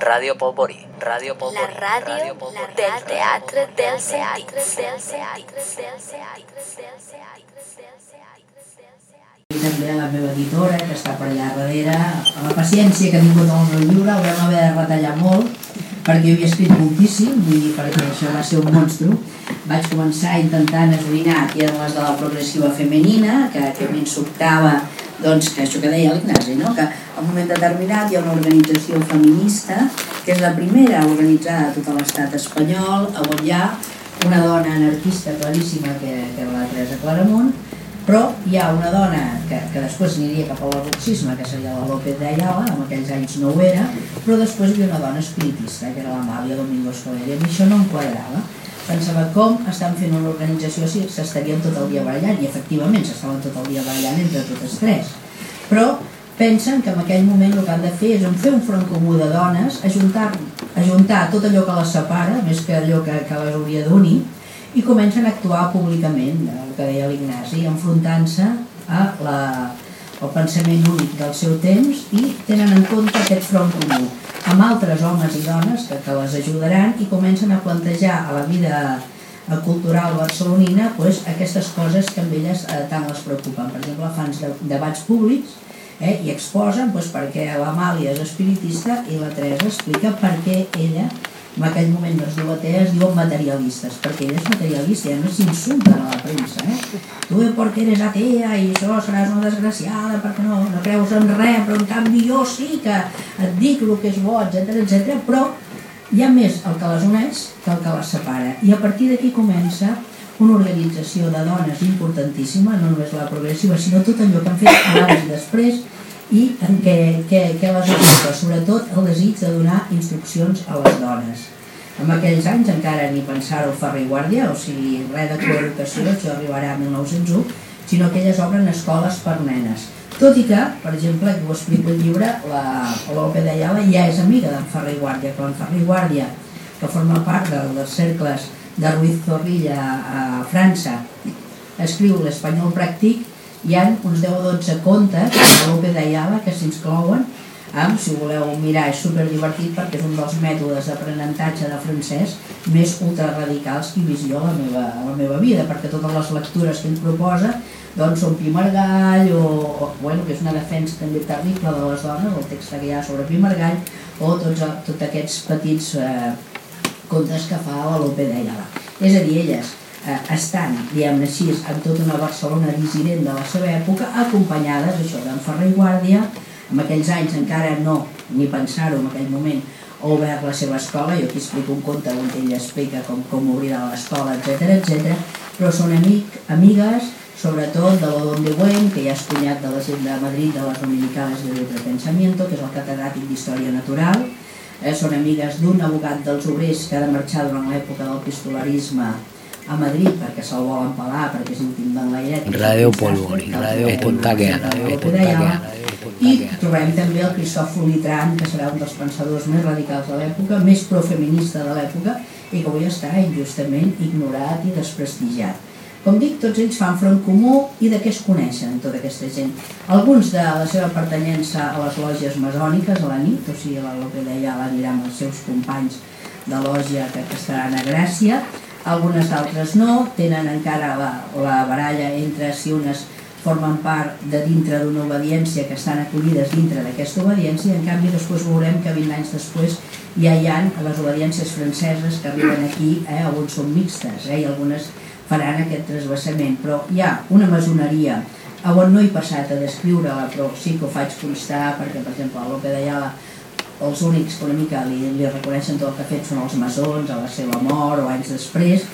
Ràdio Polvorí, Ràdio Polvorí, La ràdio Polvorí, del teatre dels sentits. i també a la meva editora, que està per allà darrere, a la paciència que ha tingut el llibre, ho vam haver de retallar molt, perquè jo havia escrit moltíssim, vull dir, perquè això va ser un monstru. Vaig començar intentant esbrinar qui eren les de la progressiva femenina, que, que m'insubtava doncs, que això que deia l'Ignasi, no? que en un moment determinat hi ha una organització feminista, que és la primera organitzada a tot l'estat espanyol, on hi ha una dona anarquista claríssima, que, que era la Teresa Claramunt, però hi ha una dona que, que després aniria cap al boxisme, que seria la López de Ayala, en aquells anys no ho era, però després hi havia una dona espiritista, que era l'Amàlia Domingo Escolar, i a això no em quadrava. Pensava com estan fent una organització si s'estarien tot el dia barallant, i efectivament s'estaven tot el dia barallant entre totes tres. Però pensen que en aquell moment el que han de fer és fer un front comú de dones, ajuntar, ajuntar tot allò que les separa, més que allò que, que les hauria d'unir, i comencen a actuar públicament, el que deia l'Ignasi, enfrontant-se a la, al pensament únic del seu temps i tenen en compte aquest front comú amb altres homes i dones que, que les ajudaran i comencen a plantejar a la vida eh, cultural barcelonina pues, aquestes coses que amb elles eh, tant les preocupen. Per exemple, fan de, debats públics eh, i exposen pues, perquè l'Amàlia és espiritista i la Teresa explica per què ella en aquell moment no es diuen materialistes, perquè ella és materialista, ja no s'insulten a la premsa, eh? Tu perquè eres atea i això seràs una desgraciada perquè no, no creus en res, però en canvi jo sí que et dic el que és bo, etc etc. però hi ha més el que les uneix que el que les separa. I a partir d'aquí comença una organització de dones importantíssima, no només la progressiva, sinó tot allò que han fet abans i després, i en què, què, què les ocupa, sobretot el desig de donar instruccions a les dones. En aquells anys encara ni pensar-ho Ferrer Guàrdia, o sigui, res de coeducació, això arribarà a 1901, sinó que elles obren escoles per nenes. Tot i que, per exemple, que ho explico al llibre, la Lope de Ayala ja és amiga d'en Ferrer Guàrdia, però en Ferrer Guàrdia, que forma part del, dels cercles de Ruiz Zorrilla a França, escriu l'Espanyol Pràctic hi ha uns 10 o 12 contes de Lope d'Ayala que s'insclouen amb, si voleu mirar, és superdivertit perquè és un dels mètodes d'aprenentatge de francès més ultraradicals que vist jo a la meva, a la meva vida, perquè totes les lectures que ell proposa doncs són Pimargall o, o bueno, que és una defensa també terrible de les dones, el text que hi ha sobre Pimargall o tots, tots aquests petits eh, contes que fa Lope d'Ayala. És a dir, elles eh, estan, diguem-ne així, amb tota una Barcelona dissident de la seva època, acompanyades, això, d'en Ferrer i Guàrdia, en aquells anys encara no, ni pensar-ho en aquell moment, ha obert la seva escola, jo aquí explico un conte on ella explica com, com obrirà l'escola, etc etc. però són amic, amigues, sobretot de lo Donde Buen, que ja és cunyat de la gent de Madrid, de les Dominicales de Libre Pensamiento, que és el catedràtic d'Història Natural, eh, són amigues d'un abogat dels obrers que ha de marxar durant l'època del pistolarisme a Madrid perquè se'l volen pelar, perquè és íntim d'enlairet. Ràdio Polvori, Ràdio Espontaquera, I trobem també el Cristòfol Litran, que serà un dels pensadors més radicals de l'època, més profeminista de l'època, i que avui està injustament ignorat i desprestigiat. Com dic, tots ells fan front comú i de què es coneixen, tota aquesta gent. Alguns de la seva pertanyença a les lògies masòniques a la nit, o sigui, el que deia l'anirà amb els seus companys de lògia que, que estaran a Gràcia, algunes d'altres no, tenen encara la, la baralla entre si unes formen part de dintre d'una obediència que estan acollides dintre d'aquesta obediència en canvi després veurem que 20 anys després ja hi ha les obediències franceses que arriben aquí, eh, alguns són mixtes eh, i algunes faran aquest trasbassament, però hi ha una masoneria on no he passat a descriure-la, però sí que ho faig constar perquè, per exemple, el Lope d'Ayala els únics que una mica li, li reconeixen tot el que ha fet són els maçons a la seva mort o anys després,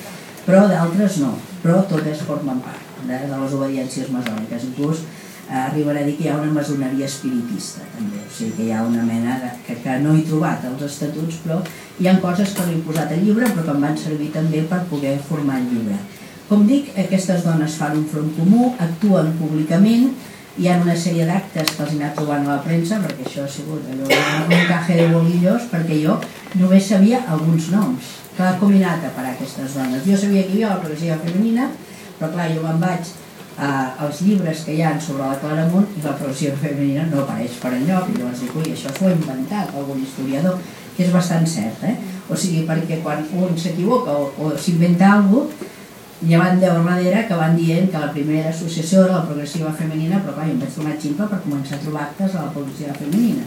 però d'altres no, però totes formen part de, de les obediències masòniques. Inclús eh, arribarà a dir que hi ha una masoneria espiritista també, o sigui que hi ha una mena de, que, que no he trobat als estatuts, però hi ha coses que l'he posat al llibre però que em van servir també per poder formar el llibre. Com dic, aquestes dones fan un front comú, actuen públicament, hi ha una sèrie d'actes que els he anat trobant a la premsa, perquè això ha sigut allò, un caje de bolillos, perquè jo només sabia alguns noms. Clar, com he anat a parar aquestes dones? Jo sabia que hi havia la progressiva femenina, però clar, jo me'n vaig als llibres que hi ha sobre la Claramunt i la progressiva femenina no apareix per enlloc, i llavors dic, ui, això s'ho ha inventat algun historiador, que és bastant cert, eh? O sigui, perquè quan un s'equivoca o, o s'inventa alguna cosa, van deu darrere que van dient que la primera associació era la progressiva femenina, però clar, jo em vaig donar ximple per començar a trobar actes a la progressiva femenina.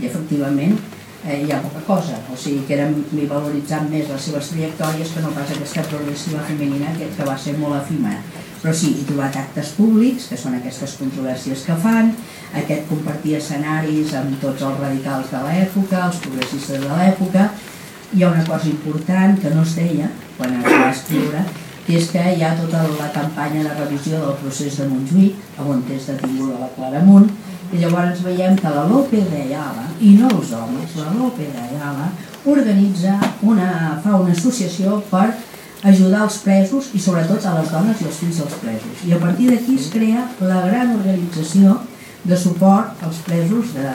I efectivament eh, hi ha poca cosa, o sigui que érem valoritzant més les seves trajectòries que no pas aquesta progressiva femenina que, que va ser molt efímera. Però sí, he trobat actes públics, que són aquestes controvèrsies que fan, aquest compartir escenaris amb tots els radicals de l'època, els progressistes de l'època, hi ha una cosa important que no es deia quan es va escriure, que és que hi ha tota la campanya de revisió del procés de Montjuïc, on és detinguda la Claramunt, i llavors veiem que la Lope de Ayala, i no els homes, la Lope de Ayala, organitza una, fa una associació per ajudar els presos i sobretot a les dones i els fills dels presos. I a partir d'aquí es crea la gran organització de suport als presos de,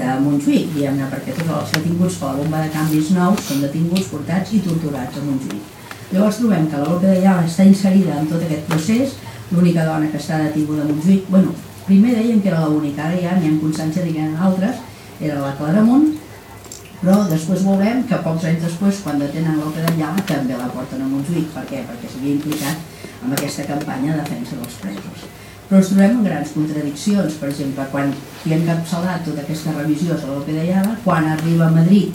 de Montjuïc, diguem-ne, perquè tots els detinguts per la bomba de canvis nous són detinguts, portats i torturats a Montjuïc. Llavors trobem que la Lope de Llava està inserida en tot aquest procés, l'única dona que està detinguda a Montjuïc, bueno, primer deien que era l'única, ara ja n'hi ha constància de que ha altres, era la Claramunt, però després veurem que pocs anys després, quan detenen Lope de Llava, també la porten a Montjuïc. Per què? Perquè s'havia implicat en aquesta campanya de defensa dels presos però ens trobem grans contradiccions, per exemple, quan hi ha encapçalat tota aquesta revisió sobre l'Ope de Llava, quan arriba a Madrid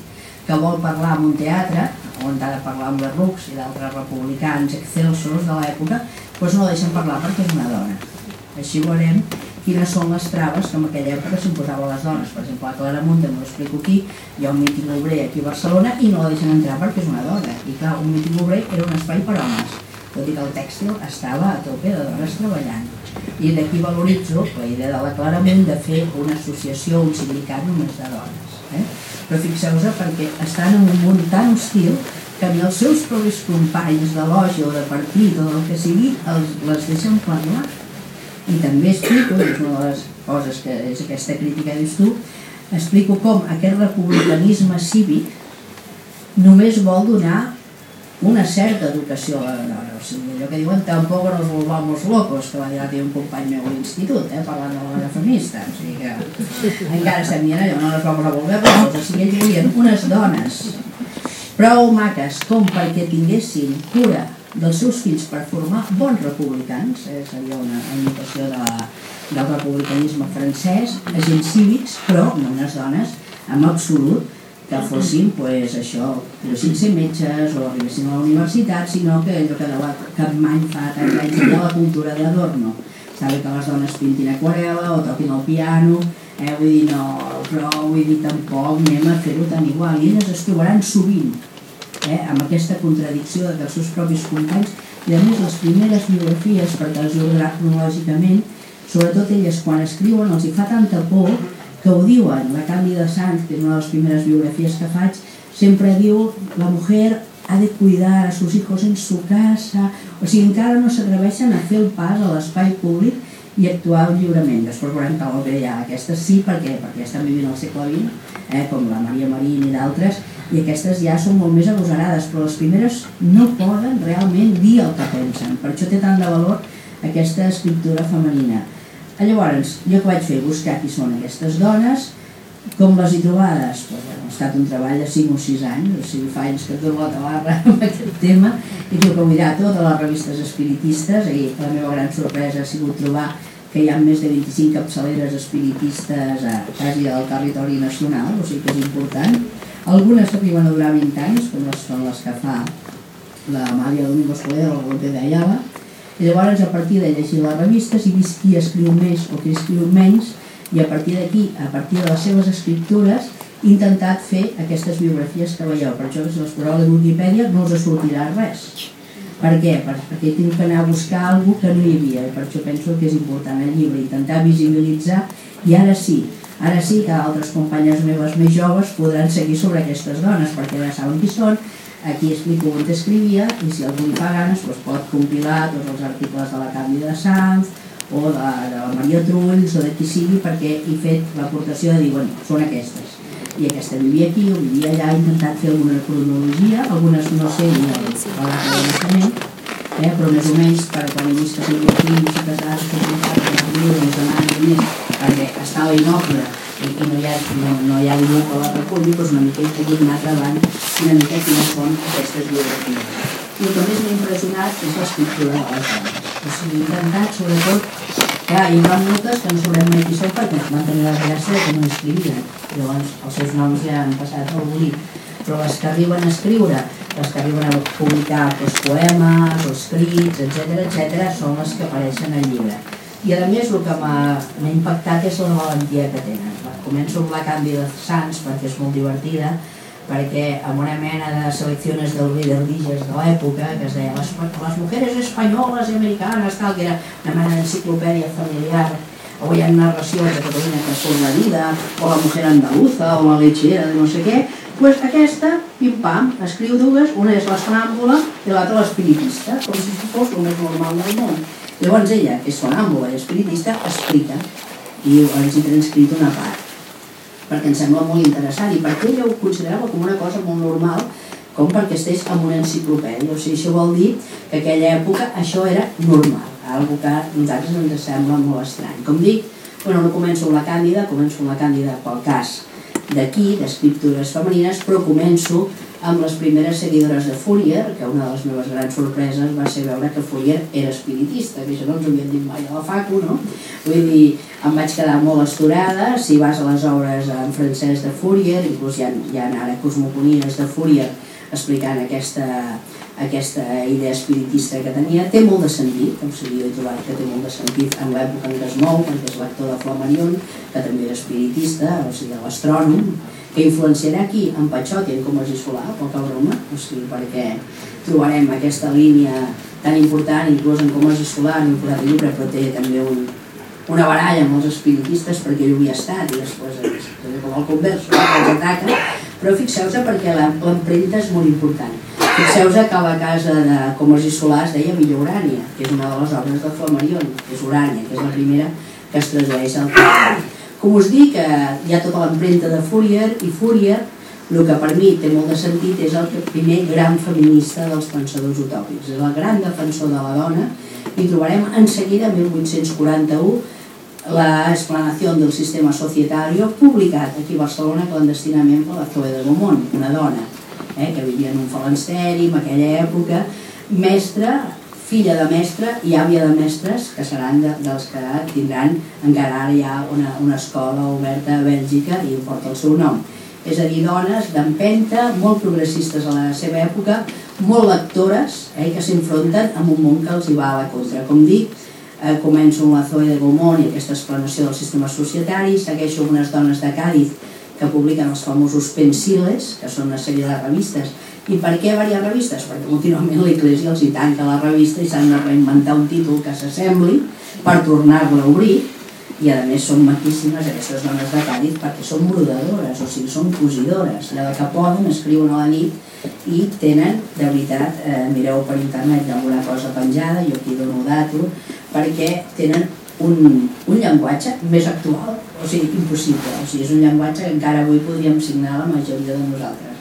que vol parlar en un teatre, on ha de parlar amb RUCs i d'altres republicans excelsors de l'època, doncs no deixen parlar perquè és una dona. Així veurem quines són les traves que en aquella època s'imposava a les dones. Per exemple, a Claramunt, no l'explico aquí, hi ha un míting obrer aquí a Barcelona i no la deixen entrar perquè és una dona. I clar, un míting obrer era un espai per homes, tot i que el tèxtil estava a tope de dones treballant i d'aquí valoritzo la idea de la Claramunt de fer una associació, un sindicat només de dones. Eh? Però fixeu-vos perquè estan en un món tan hostil que ni els seus propis companys de loja o de partit o del que sigui els, les deixen parlar. I també explico, és una de les coses que és aquesta crítica dius tu, explico com aquest republicanisme cívic només vol donar una certa educació a la dona. O sigui, allò que diuen tampoc nos volvamos locos, que va dir un company meu a l'institut, eh, parlant de la dona feminista. O sigui que encara estem dient allò, no nos vamos a volver locos. O sigui, ells volien unes dones prou maques com perquè tinguessin cura dels seus fills per formar bons republicans, eh, seria una imitació de, del republicanisme francès, agents cívics, però no unes dones en absolut que fossin pues, això, però sense metges o arribessin a la universitat, sinó que allò que de Capmany fa tants anys de la cultura d'adorno. Sabe que les dones pintin aquarela o toquin el piano, eh, vull dir, no, però vull dir, tampoc anem a fer-ho tan igual. I elles es trobaran sovint eh, amb aquesta contradicció de que els seus propis companys, i a més les primeres biografies, perquè les ordenar cronològicament, sobretot elles quan escriuen els hi fa tanta por que ho diuen, la Càndida Sanz, que és una de les primeres biografies que faig, sempre diu la mujer ha de cuidar a sus hijos en su casa, o sigui, encara no s'atreveixen a fer el pas a l'espai públic i actuar lliurement. Després veurem que hi ha aquestes sí, perquè, perquè estan vivint al segle XX, eh, com la Maria Marín i d'altres, i aquestes ja són molt més agosarades, però les primeres no poden realment dir el que pensen. Per això té tant de valor aquesta escriptura femenina. Llavors, jo què vaig fer? Buscar qui són aquestes dones, com les he trobades? Pues, bueno, ha estat un treball de 5 o 6 anys, o sigui, fa anys que dono la tabarra amb aquest tema, i tinc que mirar totes les revistes espiritistes, i la meva gran sorpresa ha sigut trobar que hi ha més de 25 capçaleres espiritistes a, quasi al territori nacional, o sigui que és important. Algunes arriben a durar 20 anys, com les són les que fa la Domingo Escoler o Lope de Ayala, i llavors, a partir de llegir les revistes i vist qui escriu més o qui escriu menys, i a partir d'aquí, a partir de les seves escriptures, intentat fer aquestes biografies que veieu. Per això, si les poseu a la Wikipedia, no us sortirà res. Per què? Per, perquè tinc que anar a buscar alguna que no hi havia, i per això penso que és important el llibre, intentar visibilitzar, i ara sí, ara sí que altres companyes meves més joves podran seguir sobre aquestes dones, perquè ja saben qui són, Aquí explico on escrivia i si algú li fa ganes doncs pot compilar tots els articles de la Canvi de Sanz o de, de la Maria Trulls o de qui sigui perquè he fet l'aportació de dir, bueno, són aquestes. I aquesta vivia aquí o vivia allà, he intentat fer alguna cronologia, algunes no sé ni el relat eh, però més o menys per quan he vist que s'havia aquí, s'ha casat, s'ha casat, s'ha casat, s'ha casat, s'ha casat, perquè estava inoble i, i no, hi ha, no, no hi ha ningú que la reculli, doncs una mica he pogut anar treballant una mica quines són aquestes biografies. I el que més m'ha impressionat és l'escriptura de les dones. O sigui, intentat, sobretot, clar, hi ha moltes que no sabrem mai qui són perquè van tenir la gràcia que no escrivien. Llavors, els seus noms ja han passat a l'oblit. Però les que arriben a escriure, les que arriben a publicar doncs, poemes, o escrits, etc etc, són les que apareixen al llibre. I a més el que m'ha impactat és la valentia que tenen. Començo amb la Càndida Sans perquè és molt divertida, perquè amb una mena de seleccions del líder d'Iges de l'època que es deia les, les mujeres espanyoles i americanes, tal, que era una mena d'enciclopèdia familiar o hi ha narracions de Catalunya que són la vida, o la mujer andaluza, o la lechera no sé què, pues aquesta, pim-pam, escriu dues, una és l'estràmbula i l'altra l'espiritista, com si fos el més normal del món. Llavors ella, que és sonàmbula i espiritista, explica i ens hi transcrit una part perquè em sembla molt interessant i perquè ella ho considerava com una cosa molt normal com perquè estigués en una enciclopèdia o sigui, això vol dir que en aquella època això era normal algo que a nosaltres ens sembla molt estrany. Com dic, bueno, no començo amb la Càndida començo amb la Càndida pel cas d'aquí, d'escriptures femenines però començo amb les primeres seguidores de Fourier, que una de les meves grans sorpreses va ser veure que Fourier era espiritista, que això no ens ho havien dit mai a la facu, no? Vull dir, em vaig quedar molt esturada, si vas a les obres en francès de Fourier, inclús hi ha, hi ha ara cosmoponies de Fourier explicant aquesta, aquesta idea espiritista que tenia, té molt de sentit, com he trobat que té molt de sentit en l'època en què es mou, perquè és l'actor de Flammarion, que també era espiritista, o sigui, l'astrònom, que influenciarà aquí en Patxot i en Comas i Solà, poca broma, o sigui, perquè trobarem aquesta línia tan important, inclús en Comas i Solà, en el llibre, però té també un, una baralla amb els espiritistes perquè jo havia estat i després és, com el converso ataca. Però fixeu-se perquè l'empremta és molt important fixeu-se que la casa de Comas i Solà es deia Villa Urània que és una de les obres de Flammarion que és Urània, que és la primera que es tradueix al català. Com us dic, eh, hi ha tota l'empremta de Fourier i Fourier el que per mi té molt de sentit és el primer gran feminista dels pensadors utòpics. És el gran defensor de la dona. I trobarem en seguida, 1841, la explanació del sistema societario publicat aquí a Barcelona clandestinament per la Zoe de Beaumont, una dona eh, que vivia en un falesteri en aquella època, mestra filla de mestre i àvia de mestres, que seran de, dels que tindran encara ara ja una, una escola oberta a Bèlgica i porta el seu nom. És a dir, dones d'empenta, molt progressistes a la seva època, molt lectores, eh, que s'enfronten amb un món que els hi va a la contra. Com dic, eh, començo amb la Zoe de Gaumont i aquesta explanació del sistema societari, segueixo amb unes dones de Càdiz que publiquen els famosos pensiles, que són una sèrie de revistes. I per què diverses revistes? Perquè contínuament l'Eglésia els hi tanca la revista i s'han de reinventar un títol que s'assembli per tornar-la a obrir. I a més són maquíssimes aquestes dones de Càdiz perquè són brodadores, o sigui, són cosidores, allò que poden escriuen a la nit i tenen, de veritat, eh, mireu per internet alguna cosa penjada, jo aquí dono dato, perquè tenen un, un llenguatge més actual, o sigui, impossible, o sigui, és un llenguatge que encara avui podríem signar la majoria de nosaltres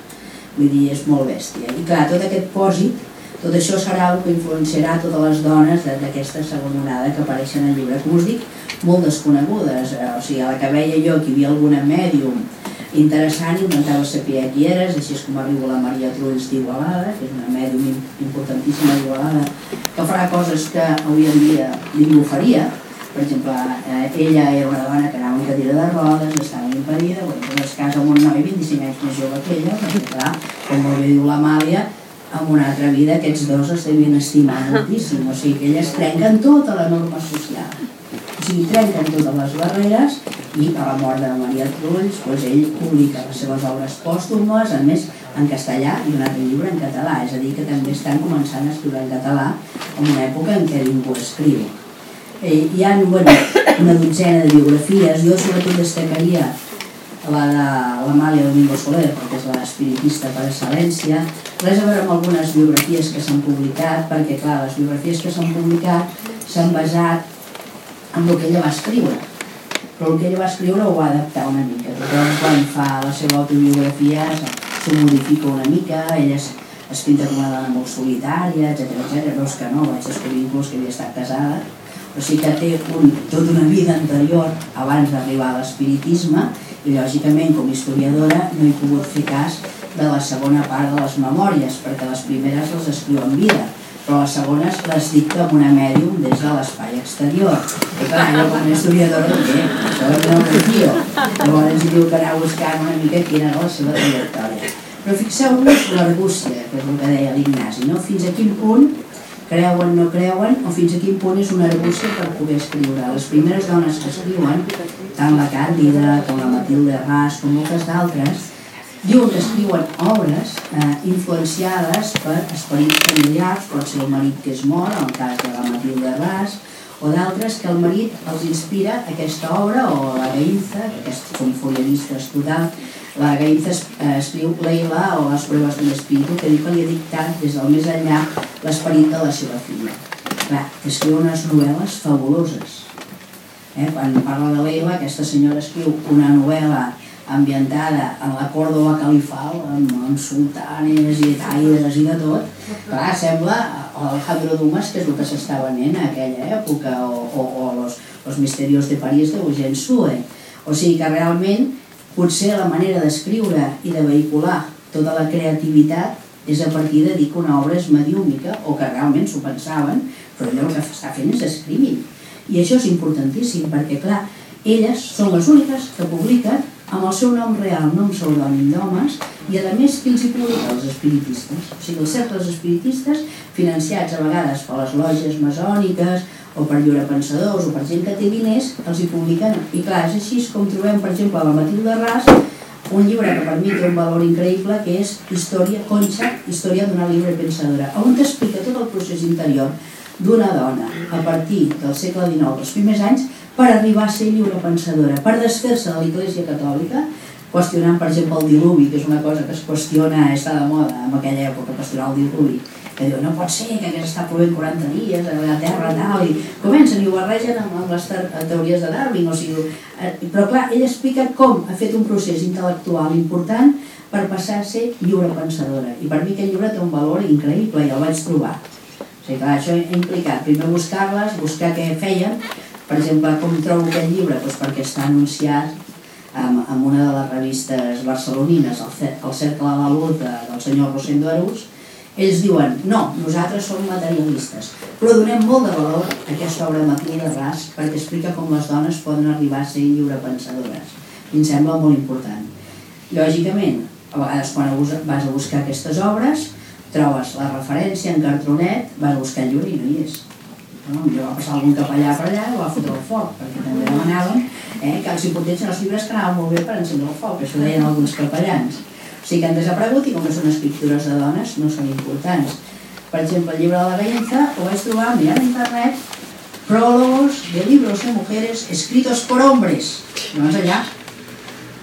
vull dir, és molt bèstia. I clar, tot aquest pòsit, tot això serà el que influenciarà totes les dones d'aquesta segona onada que apareixen al llibre. Com us dic, molt desconegudes, eh? o sigui, a la que veia jo que hi havia alguna mèdium interessant, intentava saber qui eres, així és com arriba la Maria Trulls d'Igualada, que és una mèdium importantíssima d'Igualada, que farà coses que avui en dia ningú faria, per exemple, eh, ella era una dona que anava en cadira de rodes, estava impedida, bueno, doncs es casa amb un noi 25 anys més jove que ella, perquè clar, com molt bé diu l'Amàlia, en una altra vida aquests dos es devien estimar moltíssim, o sigui que elles trenquen tota la norma social, o sigui, trenquen totes les barreres i a la mort de Maria Trulls doncs ell publica les seves obres pòstumes, a més en castellà i un altre llibre en català, és a dir que també estan començant a escriure en català en una època en què ningú escriu hi ha bueno, una dotzena de biografies, jo sobretot destacaria la de l'Amàlia Domingo Soler, perquè és l'espiritista per excel·lència, res a veure amb algunes biografies que s'han publicat, perquè clar, les biografies que s'han publicat s'han basat en el que ella va escriure, però el que ella va escriure ho va adaptar una mica, tothom quan fa la seva autobiografia s'ho modifica una mica, ella es, pinta com una dona molt solitària, etc etc. veus que no, vaig descobrir inclús que havia estat casada, o sigui que té un, tota una vida anterior abans d'arribar a l'espiritisme i lògicament com a historiadora no he pogut fer cas de la segona part de les memòries perquè les primeres les escriu en vida però les segones les dicta amb una mèdium des de l'espai exterior. I clar, jo com a historiadora també, això no ho confio. Llavors diu que anar buscant una mica quina era la seva trajectòria. Però fixeu-vos l'argúcia, que és el que deia l'Ignasi, no? fins a quin punt creuen, no creuen, o fins a quin punt és una argúcia per poder escriure. Les primeres dones que escriuen, tant la Càndida com la Matilde Ras, com moltes d'altres, diuen que escriuen obres eh, influenciades per esperits familiars, pot ser el marit que és mort, en el cas de la Matilde Ras, o d'altres que el marit els inspira aquesta obra, o la Gainza, que aquests són folianistes total, la Gainza eh, escriu Leila o les proves de l'espíritu, que diu que li ha dictat des del més enllà l'esperit de la seva filla. Clar, que escriu unes novel·les fabuloses. Eh? Quan parla de Leila, aquesta senyora escriu una novel·la ambientada en la Còrdoba califal, amb, amb sultanes i taides i de tot, clar, sembla Alejandro Dumas, que és el que s'estava venent en aquella època, o, o, o los, los misterios de París d'Eugène Sue. O sigui que realment potser la manera d'escriure i de vehicular tota la creativitat és a partir de dir que una obra és mediúmica o que realment s'ho pensaven, però el que està fent és escrivint. I això és importantíssim perquè, clar, elles són les úniques que publiquen amb el seu nom real, nom pseudònim d'homes, i a més qui els hi publica? Els espiritistes. O sigui, els cercles espiritistes, financiats a vegades per les loges masòniques, o per lliurepensadors, o per gent que té diners, els hi publiquen. I clar, és així com trobem, per exemple, a la Matilde Ras, un llibre que per mi té un valor increïble, que és Història, Concha, Història d'una libre pensadora, on t'explica tot el procés interior d'una dona a partir del segle XIX, els primers anys, per arribar a ser lliure pensadora, per desfer-se de l'Iglésia Catòlica, qüestionant, per exemple, el diluvi, que és una cosa que es qüestiona, està de moda en aquella època, qüestionar el diluvi, que diu, no pot ser que hagués estat plovent 40 dies a la Terra tal, i comencen i ho barregen amb, les teories de Darwin, o sigui, eh, però clar, ell explica com ha fet un procés intel·lectual important per passar a ser lliure pensadora, i per mi aquest llibre té un valor increïble, i el vaig trobar. O sigui, clar, això ha implicat primer buscar-les, buscar què feien, per exemple, com trobo aquest llibre? Doncs perquè està anunciat en, en una de les revistes barcelonines, el, el Cercle de la de, del senyor Rosendo Arús, ells diuen, no, nosaltres som materialistes, però donem molt de valor a aquesta obra de Ras perquè explica com les dones poden arribar a ser lliurepensadores. I em sembla molt important. Lògicament, a vegades quan vas a buscar aquestes obres, trobes la referència en cartronet, vas a buscar el llibre i no hi és no? jo va passar algun capellà per allà i va fotre al foc, perquè també demanaven eh, que els portessin els llibres que anaven molt bé per encendre el foc, això deien alguns capellans. O sigui que han desaparegut i com que són escriptures de dones no són importants. Per exemple, el llibre de la Gainza ho vaig trobar mirant a internet prólogos de libros de mujeres escritos por hombres. És allà.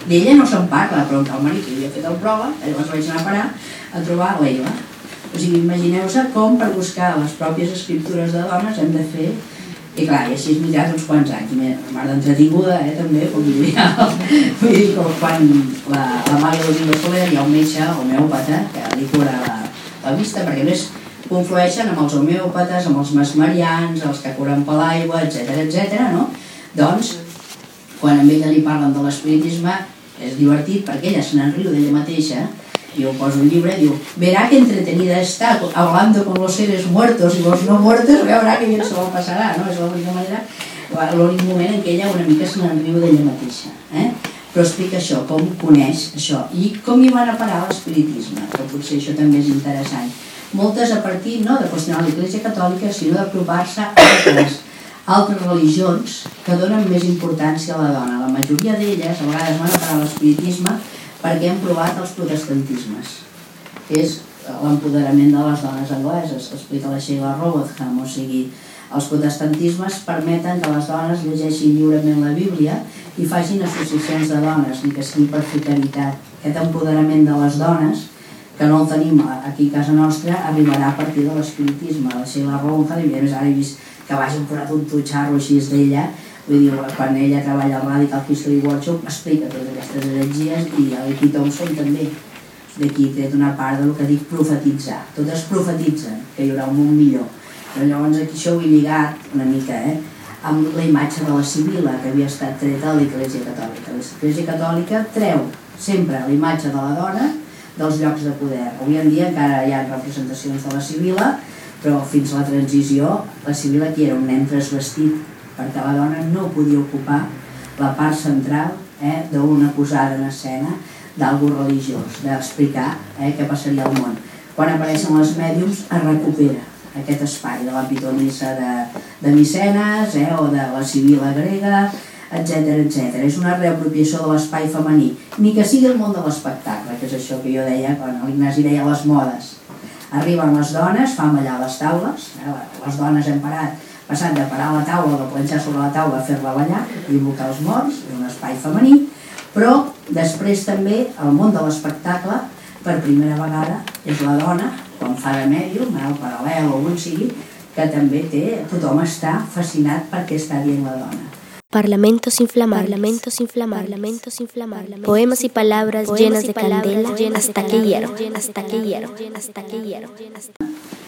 D'ella no se'n parla, però el marit que havia fet el prova, llavors vaig anar a parar a trobar l'Eila. O sigui, imagineu-se com per buscar les pròpies escriptures de dones hem de fer i clar, i així mitjans uns quants anys, mare d'entretinguda, eh, també, com diria, vull dir, com quan la, la Mària Domingo Soler hi ha un metge homeòpata que li cura la, la vista, perquè més conflueixen amb els homeòpates, amb els mesmerians, els que curen per l'aigua, etc etc. no? Doncs, quan a ella li parlen de l'espiritisme, és divertit perquè ella se n'enriu d'ella mateixa, yo poso un llibre, diu, verá que entretenida está hablando con los seres muertos y los no muertos, veurà que bien se lo passarà, no? És l'única manera, l'únic moment en què ella una mica se n'enriu d'ella mateixa. Eh? Però explica això, com coneix això, i com hi van a parar l'espiritisme, que potser això també és interessant. Moltes a partir no de qüestionar l'Església Catòlica, sinó d'apropar-se a altres, altres religions que donen més importància a la dona. La majoria d'elles, a vegades van a parar l'espiritisme, perquè hem provat els protestantismes, que és l'empoderament de les dones angleses, explica la Sheila Robotham, o sigui, els protestantismes permeten que les dones llegeixin lliurement la Bíblia i facin associacions de dones, ni que sigui per fer caritat. Aquest empoderament de les dones, que no el tenim aquí a casa nostra, arribarà a partir de l'espiritisme. La Sheila Robotham, i més ara he vist que vagin posat un tutxarro així d'ella, Vull dir, quan ella treballa al Radical History Workshop explica totes aquestes heretgies i el Keith Thompson també d'aquí té una part del que dic profetitzar. Totes profetitzen que hi haurà un món millor. Però llavors aquí això ho he lligat una mica, eh? amb la imatge de la Sibila, que havia estat treta de l'Església Catòlica. L'Església Catòlica treu sempre la imatge de la dona dels llocs de poder. Avui en dia encara hi ha representacions de la Sibila, però fins a la transició la Sibila aquí era un nen transvestit, perquè la dona no podia ocupar la part central eh, d'una posada en escena d'algú religiós, d'explicar eh, què passaria al món. Quan apareixen les mèdiums es recupera aquest espai de la pitonissa de, de Micenes eh, o de la Sibila grega, etc etc. És una reapropiació de l'espai femení, ni que sigui el món de l'espectacle, que és això que jo deia quan l'Ignasi deia les modes. Arriben les dones, fan ballar les taules, eh, les dones hem parat, passat de parar a la taula de planxar sobre la taula a fer-la ballar, invocar els morts, és un espai femení, però després també el món de l'espectacle, per primera vegada, és la dona, quan fa de mèdium, el paral·lel o on sigui, que també té, tothom està fascinat perquè està dient la dona. Parlamentos inflamables, parlamentos inflamables, parlamentos inflamables, poemas y palabras llenas de candela. hasta que hierro, hasta que hierro, hasta que hierro.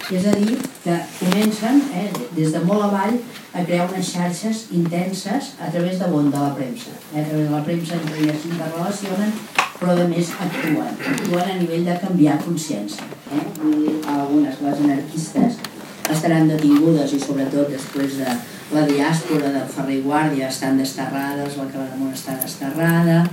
És a dir, que comencen eh, des de molt avall a crear unes xarxes intenses a través de bon de la premsa. Eh? A través de la premsa entre elles s'interrelacionen, però a més actuen. Actuen a nivell de canviar consciència. Eh? Dir, algunes, les anarquistes, estaran detingudes i sobretot després de la diàspora de Ferrer i Guàrdia estan desterrades, la Calamont està desterrada,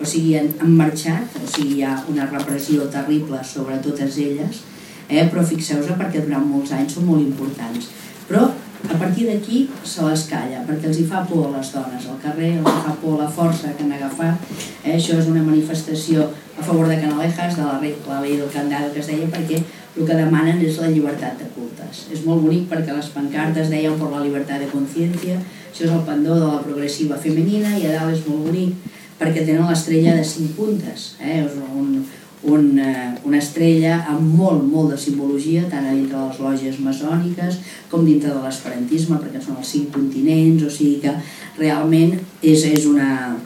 o sigui, han, han marxat, o sigui, hi ha una repressió terrible sobre totes elles, eh? però fixeu-vos perquè durant molts anys són molt importants. Però a partir d'aquí se les calla, perquè els hi fa por a les dones al carrer, els hi fa por la força que han agafat. Eh? Això és una manifestació a favor de Canalejas, de la, rei, la del candado que es deia, perquè el que demanen és la llibertat de cultes. És molt bonic perquè les pancartes deien per la llibertat de consciència, això és el pendó de la progressiva femenina i a dalt és molt bonic perquè tenen l'estrella de cinc puntes, eh? és un, un, una estrella amb molt, molt de simbologia, tant a dintre de les lògies masòniques com dintre de l'esperantisme, perquè són els cinc continents, o sigui que realment és, és, una,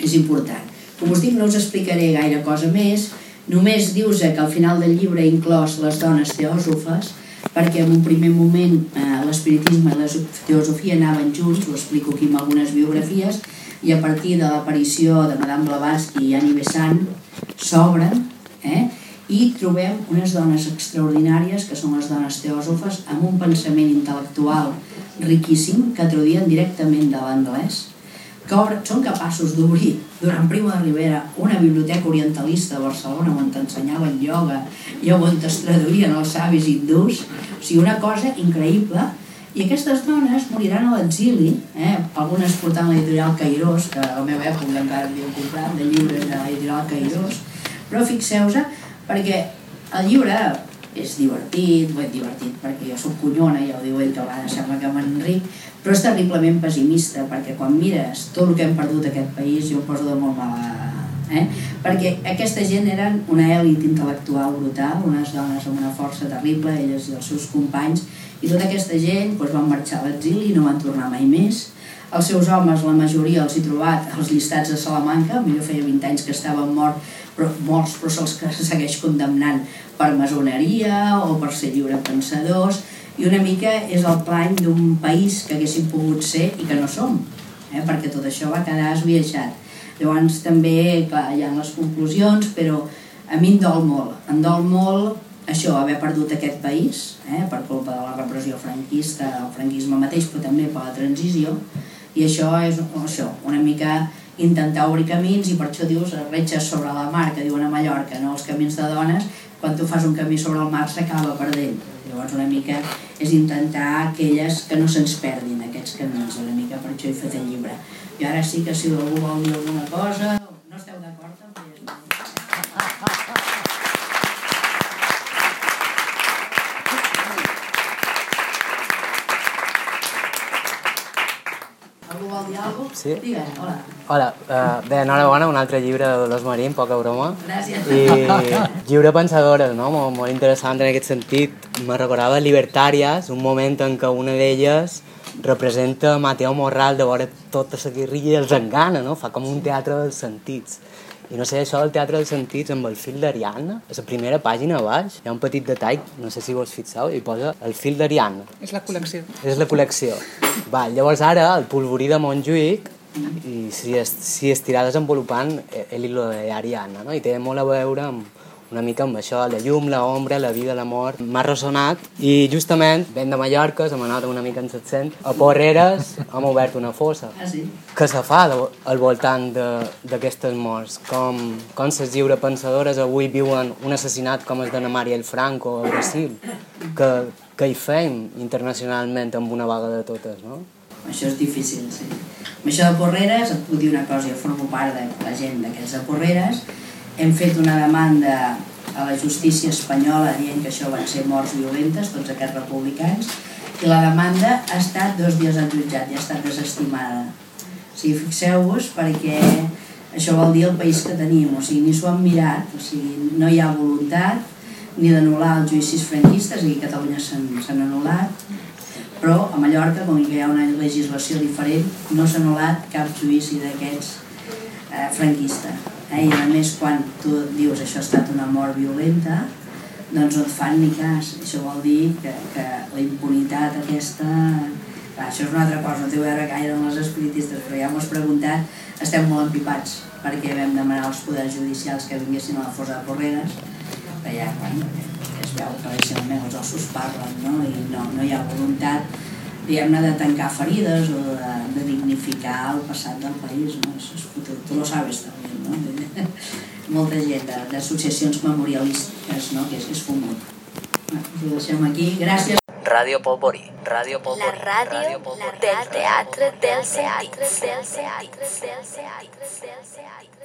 és important. Com us dic, no us explicaré gaire cosa més, només dius que al final del llibre he inclòs les dones teòsofes, perquè en un primer moment eh, l'espiritisme i la teosofia anaven junts, ho explico aquí amb algunes biografies, i a partir de l'aparició de Madame Blavatsky i Annie Besant s'obren eh? i trobem unes dones extraordinàries que són les dones teòsofes amb un pensament intel·lectual riquíssim que traduïen directament de l'anglès que són capaços d'obrir durant Primo de Rivera una biblioteca orientalista a Barcelona on t'ensenyaven ioga i on es traduïen els savis hindús o sigui, una cosa increïble i aquestes dones moriran a l'exili, eh? algunes portant l'editorial Cairós, que a la meva època encara havíem comprat, de llibres de l'editorial Cairós, però fixeu-vos, perquè el llibre és divertit, bé, divertit perquè jo soc cunyona, ja ho diu ell, que a vegades sembla que m'enric, però és terriblement pessimista, perquè quan mires tot el que hem perdut aquest país, jo em poso de molt mala... Eh? Perquè aquesta gent eren una èlit intel·lectual brutal, unes dones amb una força terrible, elles i els seus companys, i tota aquesta gent doncs, van marxar a l'exili i no van tornar mai més. Els seus homes, la majoria els he trobat als llistats de Salamanca, millor feia 20 anys que estaven mort, però, morts, però se'ls segueix condemnant per masoneria o per ser lliurepensadors, i una mica és el plany d'un país que haguéssim pogut ser i que no som, eh? perquè tot això va quedar esbiaixat. Llavors també, clar, hi ha les conclusions, però a mi em dol molt, em dol molt això, haver perdut aquest país, eh, per culpa de la repressió franquista, el franquisme mateix, però també per la transició, i això és això, una mica intentar obrir camins i per això dius retxes sobre la mar, que diuen a Mallorca, no? els camins de dones, quan tu fas un camí sobre el mar s'acaba perdent. Llavors una mica és intentar que elles que no se'ns perdin aquests camins, una mica per això he fet el llibre. I ara sí que si algú vol dir alguna cosa, no esteu d'acord amb Algú vol dir alguna cosa? Sí. Digue, hola. Hola, uh, bé, enhorabona, un altre llibre de Dolors Marín, poca broma. Gràcies. I lliure pensadores, no? Molt, molt interessant en aquest sentit. Me recordava Libertàries, un moment en què una d'elles representa Mateo Morral de veure tota la guerrilla i els engana, no? Fa com un teatre dels sentits. I no sé, això del teatre dels sentits amb el fil d'Ariadna, a la primera pàgina a baix hi ha un petit detall, no sé si vos fixeu, i posa el fil d'Ariadna. És la col·lecció. És la col·lecció. Va, llavors ara el polvorí de Montjuïc i si, es, si estirà desenvolupant el hilo d'Ariadna, no? I té molt a veure amb, una mica amb això, la llum, la ombra, la vida, la mort, m'ha ressonat i justament, ben de Mallorca, se m'ha anat una mica en 700, a Porreres hem obert una fossa. Ah, sí? Què se fa al voltant d'aquestes morts? Com, com les lliurepensadores avui viuen un assassinat com el de na Mariel Franco a Brasil? Que, que hi fem internacionalment amb una vaga de totes, no? Això és difícil, sí. Amb això de Porreres, et puc dir una cosa, jo formo part de la gent d'aquests de Porreres, hem fet una demanda a la justícia espanyola dient que això van ser morts violentes, tots aquests republicans, i la demanda ha estat dos dies al jutjat i ha estat desestimada. O sigui, fixeu-vos perquè això vol dir el país que tenim, o sigui, ni s'ho han mirat, o sigui, no hi ha voluntat ni d'anul·lar els judicis franquistes, aquí a Catalunya s'han anul·lat, però a Mallorca, com que hi ha una legislació diferent, no s'ha anul·lat cap judici d'aquests eh, franquista. Eh? I a més, quan tu dius això ha estat una mort violenta, doncs no et fan ni cas. Això vol dir que, que la impunitat aquesta... Clar, això és una altra cosa, no té a veure gaire amb les espiritistes, però ja m'ho has preguntat, estem molt empipats, perquè vam demanar als poders judicials que vinguessin a la fosa de Porreres, que ja, bueno, es veu que els ossos parlen, no? i no, no hi ha voluntat diguem-ne, de tancar ferides o de, de dignificar el passat del país, no? Això és tu lo sabes també, no? Molta gent d'associacions memorialistes, no? Que és, és fumut. Us ho deixem aquí. Gràcies. Radio Popori, Radio Popori, La ràdio, Popori, del teatre dels sentits. Del teatre dels sentits. Del teatre dels sentits.